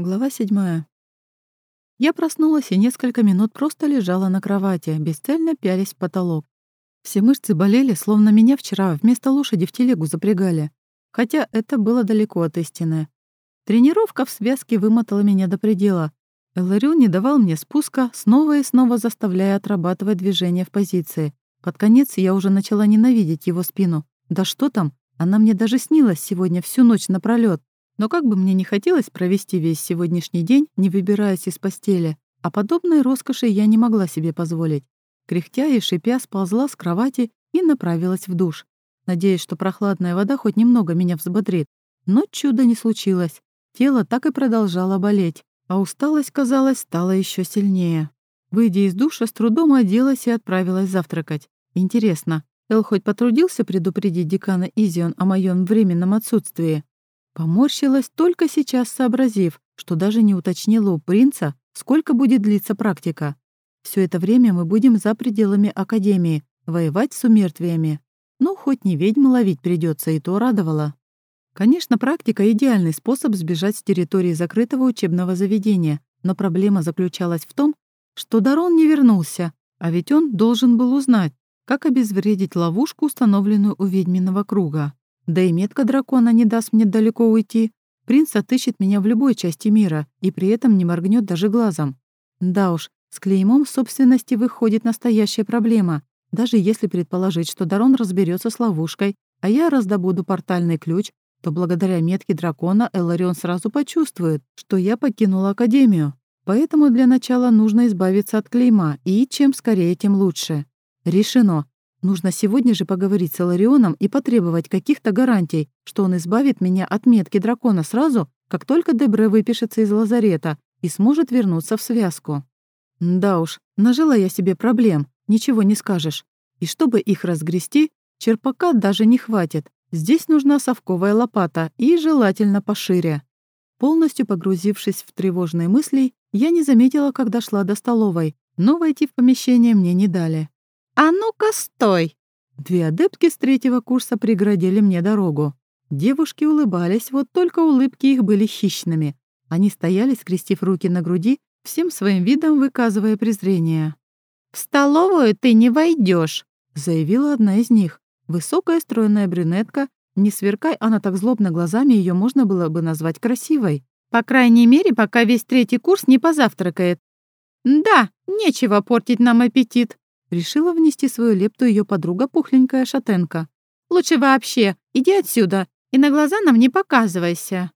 Глава седьмая. Я проснулась и несколько минут просто лежала на кровати, бесцельно пялись в потолок. Все мышцы болели, словно меня вчера вместо лошади в телегу запрягали. Хотя это было далеко от истины. Тренировка в связке вымотала меня до предела. Эларион не давал мне спуска, снова и снова заставляя отрабатывать движения в позиции. Под конец я уже начала ненавидеть его спину. Да что там, она мне даже снилась сегодня всю ночь напролёт. Но как бы мне не хотелось провести весь сегодняшний день, не выбираясь из постели, а подобной роскоши я не могла себе позволить. Кряхтя и шипя сползла с кровати и направилась в душ, надеясь, что прохладная вода хоть немного меня взбодрит. Но чуда не случилось. Тело так и продолжало болеть, а усталость, казалось, стала еще сильнее. Выйдя из душа, с трудом оделась и отправилась завтракать. Интересно, Эл хоть потрудился предупредить декана Изион о моем временном отсутствии? Поморщилась, только сейчас сообразив, что даже не уточнила у принца, сколько будет длиться практика. Все это время мы будем за пределами Академии, воевать с умертвиями. Ну, хоть не ведьм ловить придется, и то радовало. Конечно, практика — идеальный способ сбежать с территории закрытого учебного заведения, но проблема заключалась в том, что Дарон не вернулся, а ведь он должен был узнать, как обезвредить ловушку, установленную у ведьминого круга. Да и метка дракона не даст мне далеко уйти. Принц отыщет меня в любой части мира и при этом не моргнет даже глазом. Да уж, с клеймом собственности выходит настоящая проблема. Даже если предположить, что Дарон разберется с ловушкой, а я раздобуду портальный ключ, то благодаря метке дракона Эларион сразу почувствует, что я покинула Академию. Поэтому для начала нужно избавиться от клейма, и чем скорее, тем лучше. Решено. Нужно сегодня же поговорить с Иларионом и потребовать каких-то гарантий, что он избавит меня от метки дракона сразу, как только Дебре выпишется из лазарета и сможет вернуться в связку. Да уж, нажила я себе проблем, ничего не скажешь. И чтобы их разгрести, черпака даже не хватит. Здесь нужна совковая лопата и желательно пошире. Полностью погрузившись в тревожные мысли, я не заметила, когда шла до столовой, но войти в помещение мне не дали. «А ну-ка, стой!» Две адептки с третьего курса преградили мне дорогу. Девушки улыбались, вот только улыбки их были хищными. Они стояли, скрестив руки на груди, всем своим видом выказывая презрение. «В столовую ты не войдешь, заявила одна из них. Высокая стройная брюнетка, не сверкай она так злобно глазами, ее можно было бы назвать красивой. По крайней мере, пока весь третий курс не позавтракает. «Да, нечего портить нам аппетит», Решила внести свою лепту ее подруга пухленькая шатенка. «Лучше вообще, иди отсюда и на глаза нам не показывайся».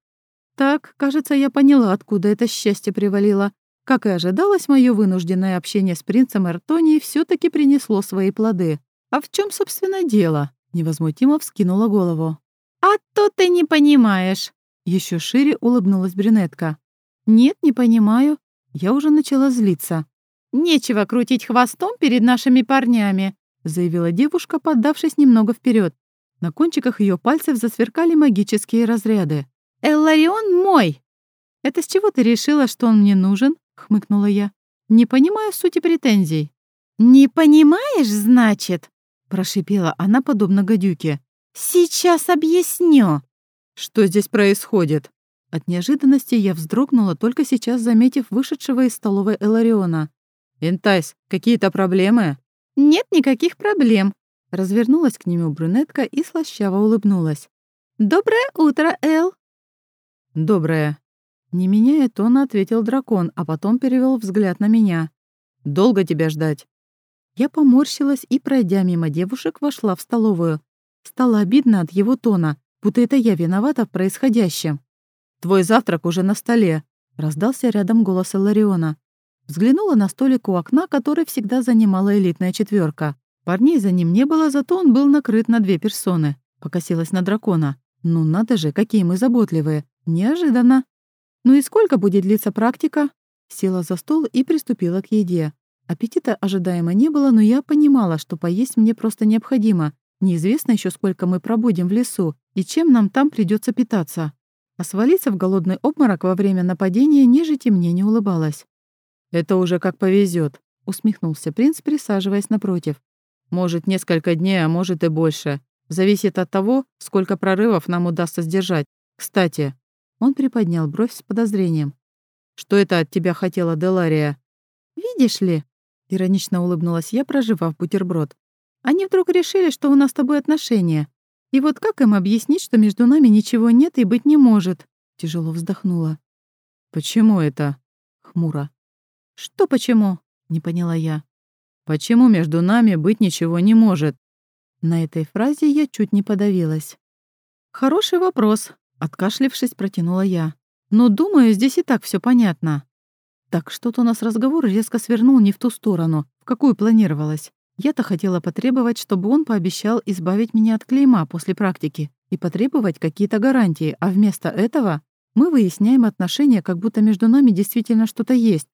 Так, кажется, я поняла, откуда это счастье привалило. Как и ожидалось, мое вынужденное общение с принцем Эртонии все таки принесло свои плоды. А в чем, собственно, дело? Невозмутимо вскинула голову. «А то ты не понимаешь!» Еще шире улыбнулась брюнетка. «Нет, не понимаю. Я уже начала злиться. «Нечего крутить хвостом перед нашими парнями», заявила девушка, поддавшись немного вперед. На кончиках ее пальцев засверкали магические разряды. «Элларион мой!» «Это с чего ты решила, что он мне нужен?» — хмыкнула я. «Не понимаю сути претензий». «Не понимаешь, значит?» — прошипела она, подобно гадюке. «Сейчас объясню». «Что здесь происходит?» От неожиданности я вздрогнула, только сейчас заметив вышедшего из столовой Элариона. «Интайс, какие-то проблемы?» «Нет никаких проблем», — развернулась к нему брюнетка и слащаво улыбнулась. «Доброе утро, Эл!» «Доброе!» Не меняя тона, ответил дракон, а потом перевел взгляд на меня. «Долго тебя ждать?» Я поморщилась и, пройдя мимо девушек, вошла в столовую. Стало обидно от его тона, будто это я виновата в происходящем. «Твой завтрак уже на столе», — раздался рядом голос Лариона. Взглянула на столик у окна, который всегда занимала элитная четверка. Парней за ним не было, зато он был накрыт на две персоны. Покосилась на дракона. Ну надо же, какие мы заботливые. Неожиданно. Ну и сколько будет длиться практика? Села за стол и приступила к еде. Аппетита ожидаемо не было, но я понимала, что поесть мне просто необходимо. Неизвестно еще, сколько мы пробудем в лесу и чем нам там придется питаться. А свалиться в голодный обморок во время нападения нежити мне не улыбалась. «Это уже как повезет, усмехнулся принц, присаживаясь напротив. «Может, несколько дней, а может и больше. Зависит от того, сколько прорывов нам удастся сдержать. Кстати...» Он приподнял бровь с подозрением. Что это от тебя хотела Делария?» «Видишь ли», — иронично улыбнулась я, проживав бутерброд, «они вдруг решили, что у нас с тобой отношения. И вот как им объяснить, что между нами ничего нет и быть не может?» Тяжело вздохнула. «Почему это?» — хмуро. «Что почему?» — не поняла я. «Почему между нами быть ничего не может?» На этой фразе я чуть не подавилась. «Хороший вопрос», — откашлившись, протянула я. «Но, думаю, здесь и так все понятно». Так что-то у нас разговор резко свернул не в ту сторону, в какую планировалось. Я-то хотела потребовать, чтобы он пообещал избавить меня от клейма после практики и потребовать какие-то гарантии, а вместо этого мы выясняем отношения, как будто между нами действительно что-то есть.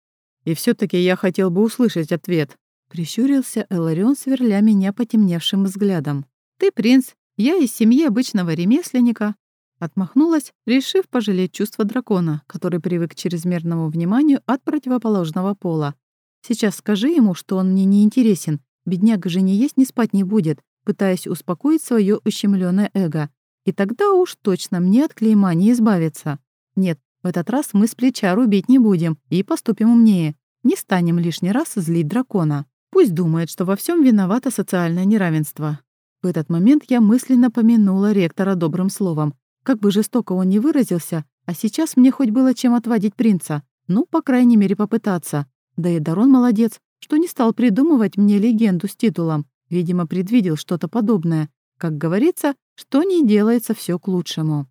И все таки я хотел бы услышать ответ. Прищурился Эларион, сверля меня потемневшим взглядом. «Ты принц, я из семьи обычного ремесленника». Отмахнулась, решив пожалеть чувства дракона, который привык к чрезмерному вниманию от противоположного пола. «Сейчас скажи ему, что он мне не интересен. Бедняга же не есть, не спать не будет», пытаясь успокоить свое ущемленное эго. И тогда уж точно мне от клейма не избавиться. Нет, этот раз мы с плеча рубить не будем и поступим умнее. Не станем лишний раз злить дракона. Пусть думает, что во всем виновато социальное неравенство. В этот момент я мысленно помянула ректора добрым словом. Как бы жестоко он ни выразился, а сейчас мне хоть было чем отводить принца. Ну, по крайней мере, попытаться. Да и Дарон молодец, что не стал придумывать мне легенду с титулом. Видимо, предвидел что-то подобное. Как говорится, что не делается все к лучшему.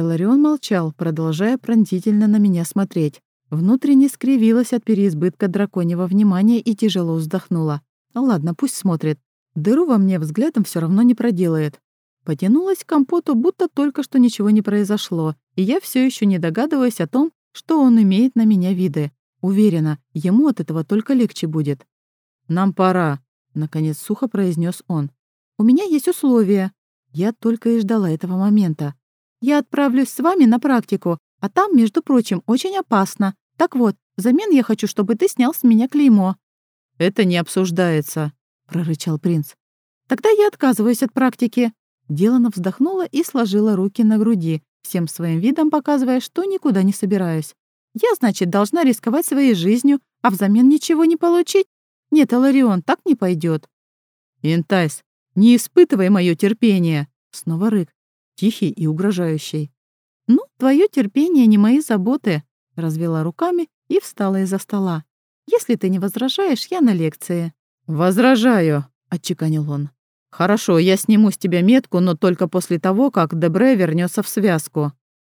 Эларион молчал, продолжая пронзительно на меня смотреть. Внутренне скривилась от переизбытка драконьего внимания и тяжело вздохнула. Ладно, пусть смотрит. Дыру во мне взглядом все равно не проделает. Потянулась к компоту, будто только что ничего не произошло, и я все еще не догадываюсь о том, что он имеет на меня виды. Уверена, ему от этого только легче будет. «Нам пора», — наконец сухо произнес он. «У меня есть условия». Я только и ждала этого момента. Я отправлюсь с вами на практику, а там, между прочим, очень опасно. Так вот, взамен я хочу, чтобы ты снял с меня клеймо». «Это не обсуждается», — прорычал принц. «Тогда я отказываюсь от практики». Делана вздохнула и сложила руки на груди, всем своим видом показывая, что никуда не собираюсь. «Я, значит, должна рисковать своей жизнью, а взамен ничего не получить? Нет, Аларион, так не пойдет. «Интайс, не испытывай мое терпение!» Снова рык тихий и угрожающий. «Ну, твое терпение не мои заботы», — развела руками и встала из-за стола. «Если ты не возражаешь, я на лекции». «Возражаю», — отчеканил он. «Хорошо, я сниму с тебя метку, но только после того, как Дебре вернется в связку».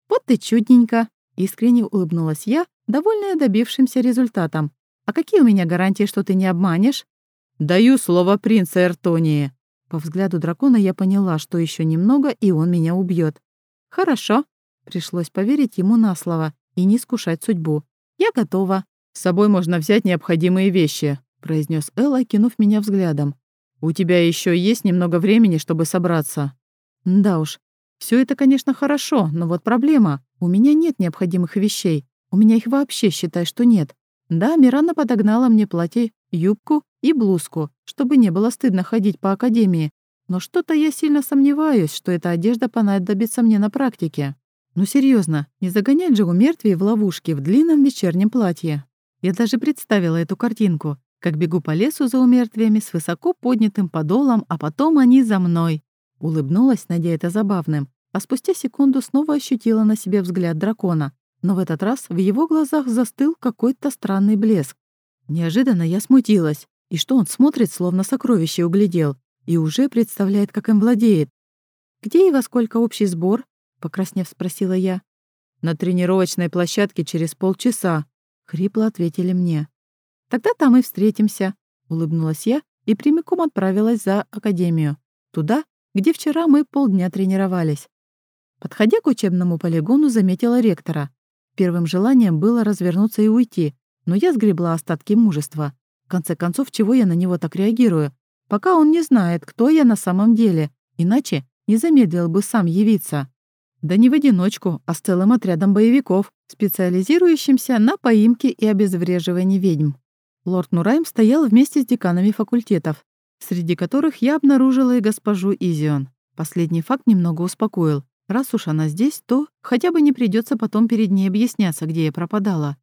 «Вот ты чудненько», — искренне улыбнулась я, довольная добившимся результатом. «А какие у меня гарантии, что ты не обманешь?» «Даю слово принца Эртонии», по взгляду дракона я поняла, что еще немного, и он меня убьет. «Хорошо». Пришлось поверить ему на слово и не скушать судьбу. «Я готова». «С собой можно взять необходимые вещи», — произнес Элла, кинув меня взглядом. «У тебя еще есть немного времени, чтобы собраться». «Да уж. Все это, конечно, хорошо, но вот проблема. У меня нет необходимых вещей. У меня их вообще, считай, что нет. Да, Мирана подогнала мне платье, юбку и блузку, чтобы не было стыдно ходить по академии. Но что-то я сильно сомневаюсь, что эта одежда понадобится мне на практике. Ну серьезно, не загонять же у мертвей в ловушки в длинном вечернем платье. Я даже представила эту картинку, как бегу по лесу за умертвиями с высоко поднятым подолом, а потом они за мной. Улыбнулась, надя это забавным, а спустя секунду снова ощутила на себе взгляд дракона. Но в этот раз в его глазах застыл какой-то странный блеск. Неожиданно я смутилась. И что он смотрит, словно сокровище углядел, и уже представляет, как им владеет. «Где и во сколько общий сбор?» — покраснев спросила я. «На тренировочной площадке через полчаса», — хрипло ответили мне. «Тогда там и встретимся», — улыбнулась я и прямиком отправилась за академию, туда, где вчера мы полдня тренировались. Подходя к учебному полигону, заметила ректора. Первым желанием было развернуться и уйти, но я сгребла остатки мужества. В конце концов, чего я на него так реагирую? Пока он не знает, кто я на самом деле, иначе не замедлил бы сам явиться. Да не в одиночку, а с целым отрядом боевиков, специализирующимся на поимке и обезвреживании ведьм. Лорд Нурайм стоял вместе с деканами факультетов, среди которых я обнаружила и госпожу Изион. Последний факт немного успокоил. Раз уж она здесь, то хотя бы не придется потом перед ней объясняться, где я пропадала.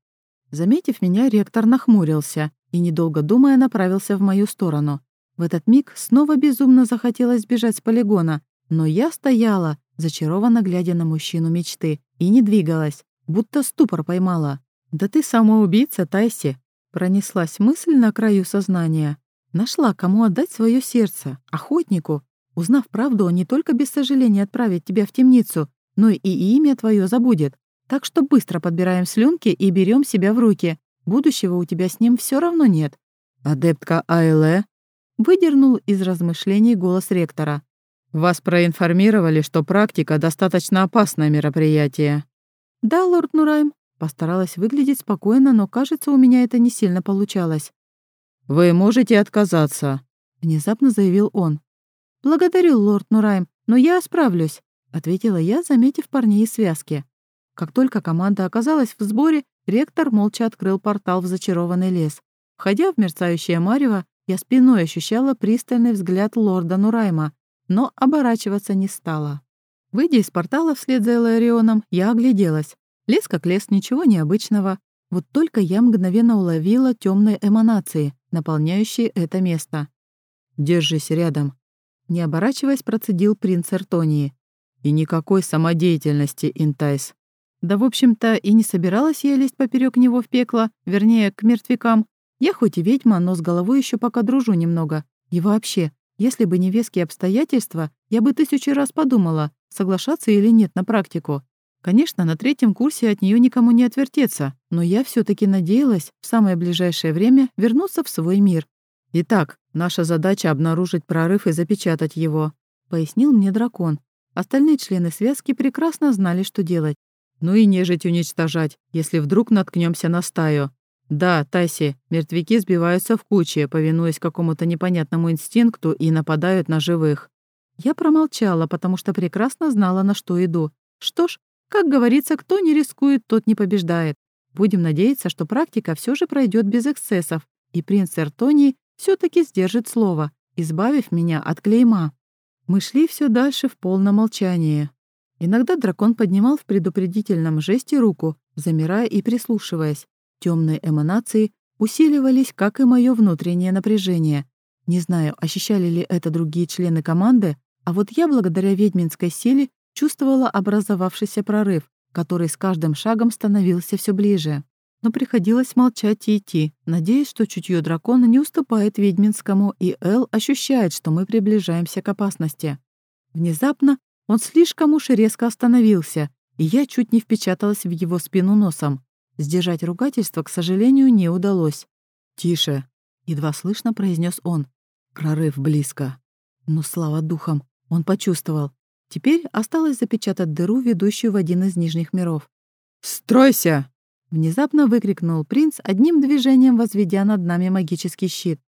Заметив меня, ректор нахмурился и, недолго думая, направился в мою сторону. В этот миг снова безумно захотелось бежать с полигона, но я стояла, зачарованно глядя на мужчину мечты, и не двигалась, будто ступор поймала. «Да ты самоубийца, Тайси!» Пронеслась мысль на краю сознания. Нашла, кому отдать свое сердце, охотнику. Узнав правду, он не только без сожаления отправит тебя в темницу, но и имя твое забудет. Так что быстро подбираем слюнки и берем себя в руки. Будущего у тебя с ним все равно нет. Адептка Айле выдернул из размышлений голос ректора. «Вас проинформировали, что практика — достаточно опасное мероприятие». «Да, лорд Нурайм», постаралась выглядеть спокойно, но, кажется, у меня это не сильно получалось. «Вы можете отказаться», — внезапно заявил он. «Благодарю, лорд Нурайм, но я справлюсь», — ответила я, заметив парней из связки. Как только команда оказалась в сборе, ректор молча открыл портал в зачарованный лес. Входя в мерцающее марево, я спиной ощущала пристальный взгляд лорда Нурайма, но оборачиваться не стала. Выйдя из портала вслед за Эларионом, я огляделась. Лес как лес, ничего необычного. Вот только я мгновенно уловила темные эманации, наполняющие это место. «Держись рядом», — не оборачиваясь, процедил принц Эртонии. «И никакой самодеятельности, Интайс». Да, в общем-то, и не собиралась я лезть поперек него в пекло, вернее, к мертвякам. Я хоть и ведьма, но с головой еще пока дружу немного. И вообще, если бы не веские обстоятельства, я бы тысячу раз подумала, соглашаться или нет на практику. Конечно, на третьем курсе от нее никому не отвертеться, но я все таки надеялась в самое ближайшее время вернуться в свой мир. «Итак, наша задача — обнаружить прорыв и запечатать его», — пояснил мне дракон. Остальные члены связки прекрасно знали, что делать. Ну и нежить уничтожать, если вдруг наткнемся на стаю. Да, Таси, мертвяки сбиваются в кучи, повинуясь какому-то непонятному инстинкту и нападают на живых. Я промолчала, потому что прекрасно знала, на что иду. Что ж, как говорится, кто не рискует, тот не побеждает. Будем надеяться, что практика все же пройдет без эксцессов, и принц Эртоний все таки сдержит слово, избавив меня от клейма. Мы шли все дальше в полном молчании. Иногда дракон поднимал в предупредительном жесте руку, замирая и прислушиваясь. Темные эманации усиливались, как и мое внутреннее напряжение. Не знаю, ощущали ли это другие члены команды, а вот я, благодаря ведьминской силе, чувствовала образовавшийся прорыв, который с каждым шагом становился все ближе. Но приходилось молчать и идти, надеясь, что чутье дракона не уступает ведьминскому, и Эл ощущает, что мы приближаемся к опасности. Внезапно он слишком уж резко остановился, и я чуть не впечаталась в его спину носом. Сдержать ругательство, к сожалению, не удалось. «Тише», — едва слышно произнес он. «Прорыв близко». Но слава духам, он почувствовал. Теперь осталось запечатать дыру, ведущую в один из нижних миров. «Стройся!» — внезапно выкрикнул принц, одним движением возведя над нами магический щит.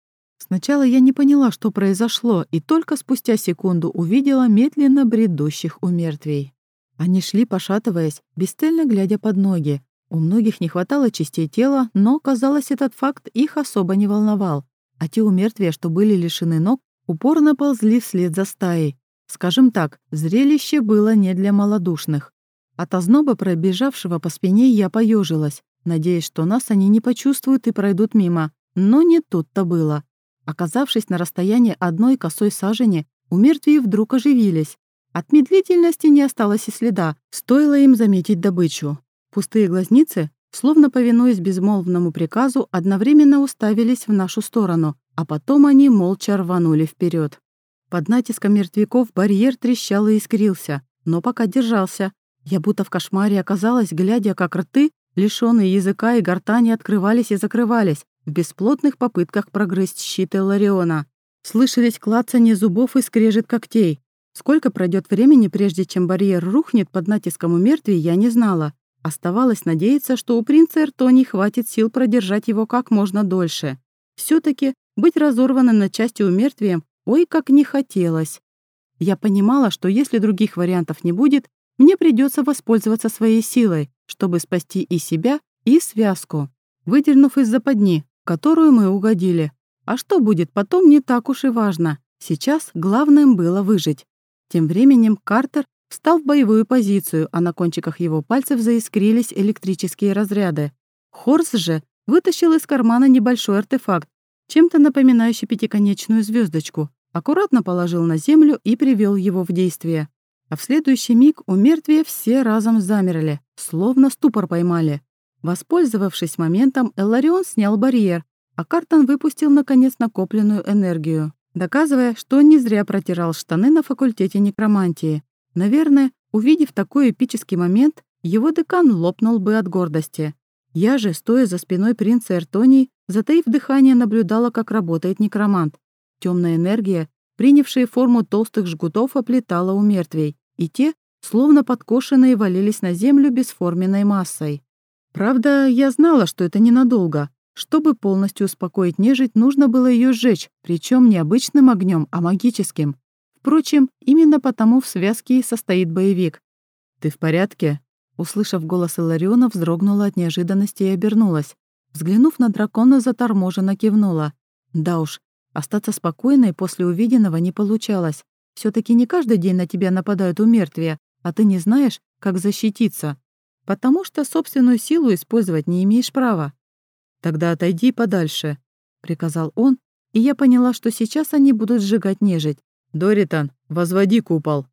Сначала я не поняла, что произошло, и только спустя секунду увидела медленно бредущих у мертвей. Они шли, пошатываясь, бесцельно глядя под ноги. У многих не хватало частей тела, но, казалось, этот факт их особо не волновал. А те умертвия, что были лишены ног, упорно ползли вслед за стаей. Скажем так, зрелище было не для малодушных. От озноба, пробежавшего по спине, я поежилась, надеясь, что нас они не почувствуют и пройдут мимо. Но не тут-то было. Оказавшись на расстоянии одной косой сажени, у мертвей вдруг оживились. От медлительности не осталось и следа, стоило им заметить добычу. Пустые глазницы, словно повинуясь безмолвному приказу, одновременно уставились в нашу сторону, а потом они молча рванули вперед. Под натиском мертвяков барьер трещал и искрился, но пока держался. Я будто в кошмаре оказалась, глядя, как рты, лишённые языка и гортани, открывались и закрывались, в бесплотных попытках прогрызть щит Эллариона. Слышались клацанье зубов и скрежет когтей. Сколько пройдет времени, прежде чем барьер рухнет под натиском у мертвей, я не знала. Оставалось надеяться, что у принца Эртони хватит сил продержать его как можно дольше. все таки быть разорванным на части умертвием, ой, как не хотелось. Я понимала, что если других вариантов не будет, мне придется воспользоваться своей силой, чтобы спасти и себя, и связку. Выдернув из западни, которую мы угодили. А что будет потом, не так уж и важно. Сейчас главным было выжить. Тем временем Картер встал в боевую позицию, а на кончиках его пальцев заискрились электрические разряды. Хорс же вытащил из кармана небольшой артефакт, чем-то напоминающий пятиконечную звездочку, аккуратно положил на землю и привел его в действие. А в следующий миг у мертвия все разом замерли, словно ступор поймали. Воспользовавшись моментом, Элларион снял барьер, а Картон выпустил, наконец, накопленную энергию, доказывая, что не зря протирал штаны на факультете некромантии. Наверное, увидев такой эпический момент, его декан лопнул бы от гордости. Я же, стоя за спиной принца Эртонии, затаив дыхание, наблюдала, как работает некромант. Темная энергия, принявшая форму толстых жгутов, оплетала у мертвей, и те, словно подкошенные, валились на землю бесформенной массой. Правда, я знала, что это ненадолго. Чтобы полностью успокоить нежить, нужно было ее сжечь, причем не обычным огнем, а магическим. Впрочем, именно потому в связке и состоит боевик. «Ты в порядке?» Услышав голос Илариона, вздрогнула от неожиданности и обернулась. Взглянув на дракона, заторможенно кивнула. Да уж, остаться спокойной после увиденного не получалось. все таки не каждый день на тебя нападают у мертвия, а ты не знаешь, как защититься. Потому что собственную силу использовать не имеешь права. «Тогда отойди подальше», — приказал он, и я поняла, что сейчас они будут сжигать нежить. «Доритан, возводи купол».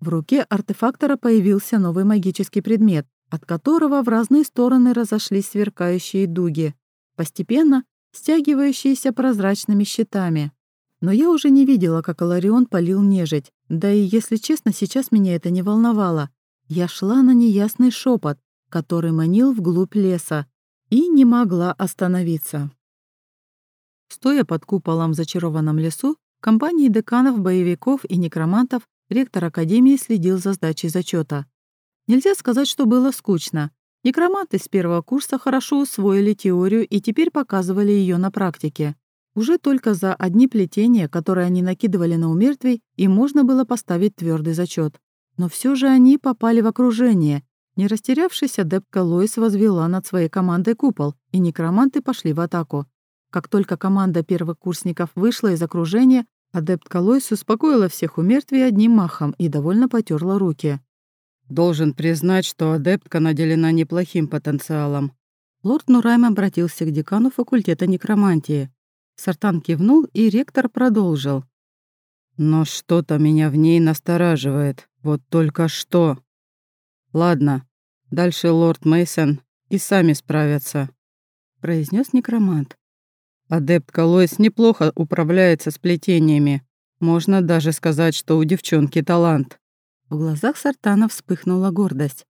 В руке артефактора появился новый магический предмет, от которого в разные стороны разошлись сверкающие дуги, постепенно стягивающиеся прозрачными щитами. Но я уже не видела, как Аларион полил нежить, да и, если честно, сейчас меня это не волновало. Я шла на неясный шепот, который манил вглубь леса, и не могла остановиться. Стоя под куполом в зачарованном лесу, компании деканов, боевиков и некромантов ректор Академии следил за сдачей зачета. Нельзя сказать, что было скучно. Некроманты с первого курса хорошо усвоили теорию и теперь показывали ее на практике. Уже только за одни плетения, которые они накидывали на умертвий, им можно было поставить твердый зачет. Но все же они попали в окружение. Не растерявшись, адептка Лоис возвела над своей командой купол, и некроманты пошли в атаку. Как только команда первокурсников вышла из окружения, Адепт Лойс успокоила всех у мертвей одним махом и довольно потерла руки. «Должен признать, что адептка наделена неплохим потенциалом». Лорд Нурайм обратился к декану факультета некромантии. Сартан кивнул, и ректор продолжил. «Но что-то меня в ней настораживает. Вот только что. Ладно, дальше лорд Мейсон и сами справятся», — произнес некромант. Адепт Лойс неплохо управляется с плетениями. Можно даже сказать, что у девчонки талант. В глазах Сартана вспыхнула гордость.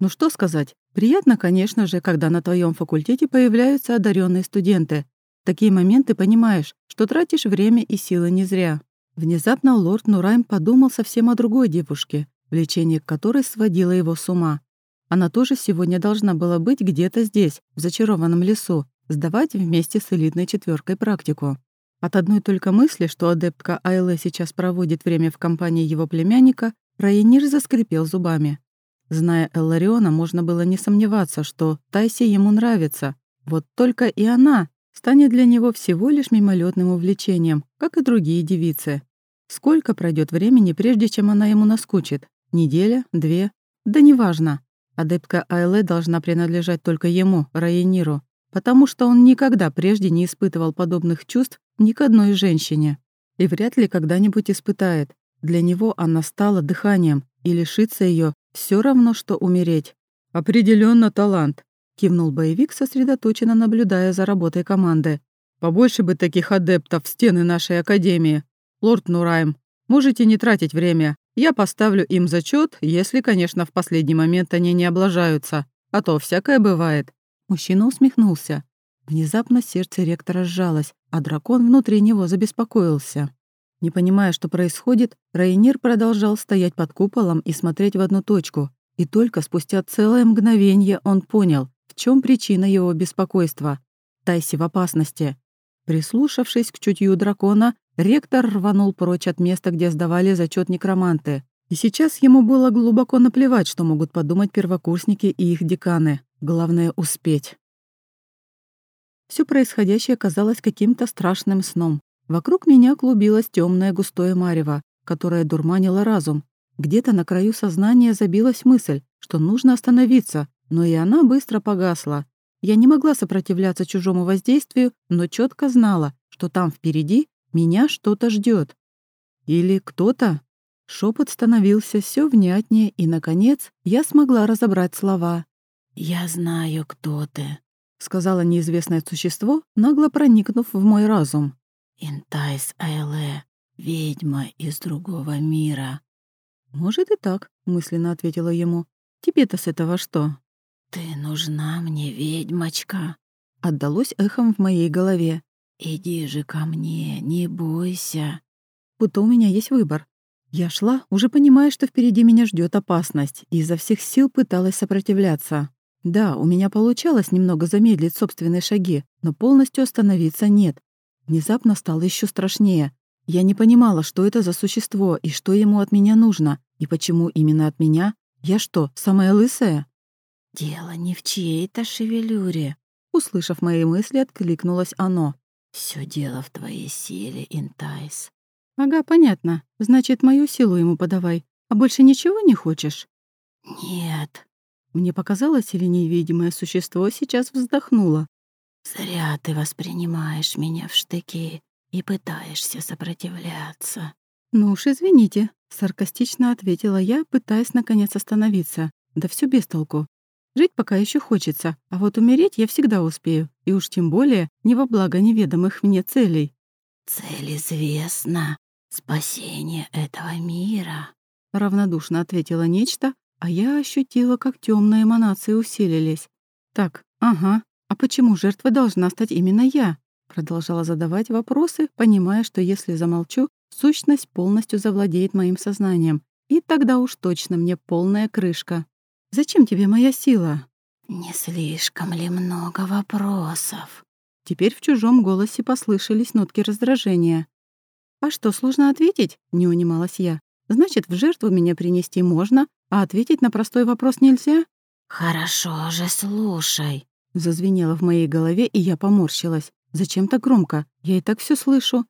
Ну что сказать, приятно, конечно же, когда на твоем факультете появляются одаренные студенты. В такие моменты понимаешь, что тратишь время и силы не зря. Внезапно лорд Нурайм подумал совсем о другой девушке, влечение которой сводило его с ума. Она тоже сегодня должна была быть где-то здесь, в зачарованном лесу, сдавать вместе с элитной четверкой практику. От одной только мысли, что адептка Айле сейчас проводит время в компании его племянника, Райнир заскрипел зубами. Зная Эллариона, можно было не сомневаться, что Тайси ему нравится. Вот только и она станет для него всего лишь мимолетным увлечением, как и другие девицы. Сколько пройдет времени, прежде чем она ему наскучит? Неделя? Две? Да неважно. Адептка Айле должна принадлежать только ему, Райниру, потому что он никогда прежде не испытывал подобных чувств ни к одной женщине. И вряд ли когда-нибудь испытает. Для него она стала дыханием, и лишиться ее все равно, что умереть. Определенно талант», — кивнул боевик, сосредоточенно наблюдая за работой команды. «Побольше бы таких адептов в стены нашей академии. Лорд Нурайм, можете не тратить время. Я поставлю им зачет, если, конечно, в последний момент они не облажаются. А то всякое бывает. Мужчина усмехнулся. Внезапно сердце ректора сжалось, а дракон внутри него забеспокоился. Не понимая, что происходит, Рейнир продолжал стоять под куполом и смотреть в одну точку. И только спустя целое мгновение он понял, чем причина его беспокойства. Тайси в опасности. Прислушавшись к чутью дракона, ректор рванул прочь от места, где сдавали зачет некроманты. И сейчас ему было глубоко наплевать, что могут подумать первокурсники и их деканы. Главное — успеть. Все происходящее казалось каким-то страшным сном. Вокруг меня клубилось темное густое марево, которое дурманило разум. Где-то на краю сознания забилась мысль, что нужно остановиться, но и она быстро погасла. Я не могла сопротивляться чужому воздействию, но четко знала, что там впереди меня что-то ждет. Или кто-то. Шепот становился все внятнее, и, наконец, я смогла разобрать слова. «Я знаю, кто ты», — сказала неизвестное существо, нагло проникнув в мой разум. «Интайс Айле, ведьма из другого мира». «Может и так», — мысленно ответила ему. «Тебе-то с этого что?» «Ты нужна мне, ведьмочка», — отдалось эхом в моей голове. «Иди же ко мне, не бойся». Будто у меня есть выбор. Я шла, уже понимая, что впереди меня ждет опасность, и изо всех сил пыталась сопротивляться. Да, у меня получалось немного замедлить собственные шаги, но полностью остановиться нет. Внезапно стало еще страшнее. Я не понимала, что это за существо и что ему от меня нужно, и почему именно от меня. Я что, самая лысая? «Дело не в чьей-то шевелюре», — услышав мои мысли, откликнулось оно. Все дело в твоей силе, Интайс». «Ага, понятно. Значит, мою силу ему подавай. А больше ничего не хочешь?» «Нет». Мне показалось, или невидимое существо сейчас вздохнуло. «Зря ты воспринимаешь меня в штыки и пытаешься сопротивляться». «Ну уж извините», — саркастично ответила я, пытаясь наконец остановиться. «Да все без толку. Жить пока еще хочется, а вот умереть я всегда успею, и уж тем более не во благо неведомых мне целей». «Цель известна. Спасение этого мира», — равнодушно ответила нечто, а я ощутила, как темные эманации усилились. «Так, ага, а почему жертва должна стать именно я?» Продолжала задавать вопросы, понимая, что если замолчу, сущность полностью завладеет моим сознанием, и тогда уж точно мне полная крышка. Зачем тебе моя сила?» «Не слишком ли много вопросов?» Теперь в чужом голосе послышались нотки раздражения. «А что, сложно ответить?» — не унималась я. «Значит, в жертву меня принести можно, а ответить на простой вопрос нельзя?» «Хорошо же, слушай», — зазвенело в моей голове, и я поморщилась. «Зачем так громко? Я и так все слышу».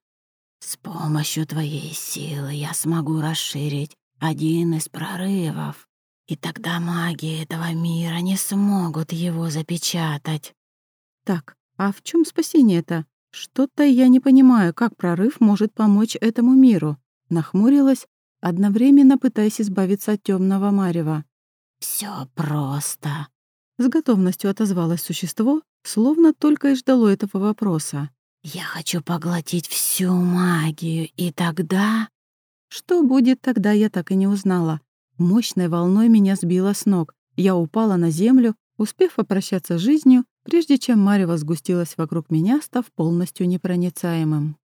«С помощью твоей силы я смогу расширить один из прорывов. И тогда маги этого мира не смогут его запечатать. Так, а в чем спасение-то? Что-то я не понимаю, как прорыв может помочь этому миру. Нахмурилась, одновременно пытаясь избавиться от темного марева. Все просто. С готовностью отозвалось существо, словно только и ждало этого вопроса. «Я хочу поглотить всю магию, и тогда...» Что будет тогда, я так и не узнала. Мощной волной меня сбило с ног. Я упала на землю, успев попрощаться с жизнью, прежде чем Марева сгустилась вокруг меня, став полностью непроницаемым.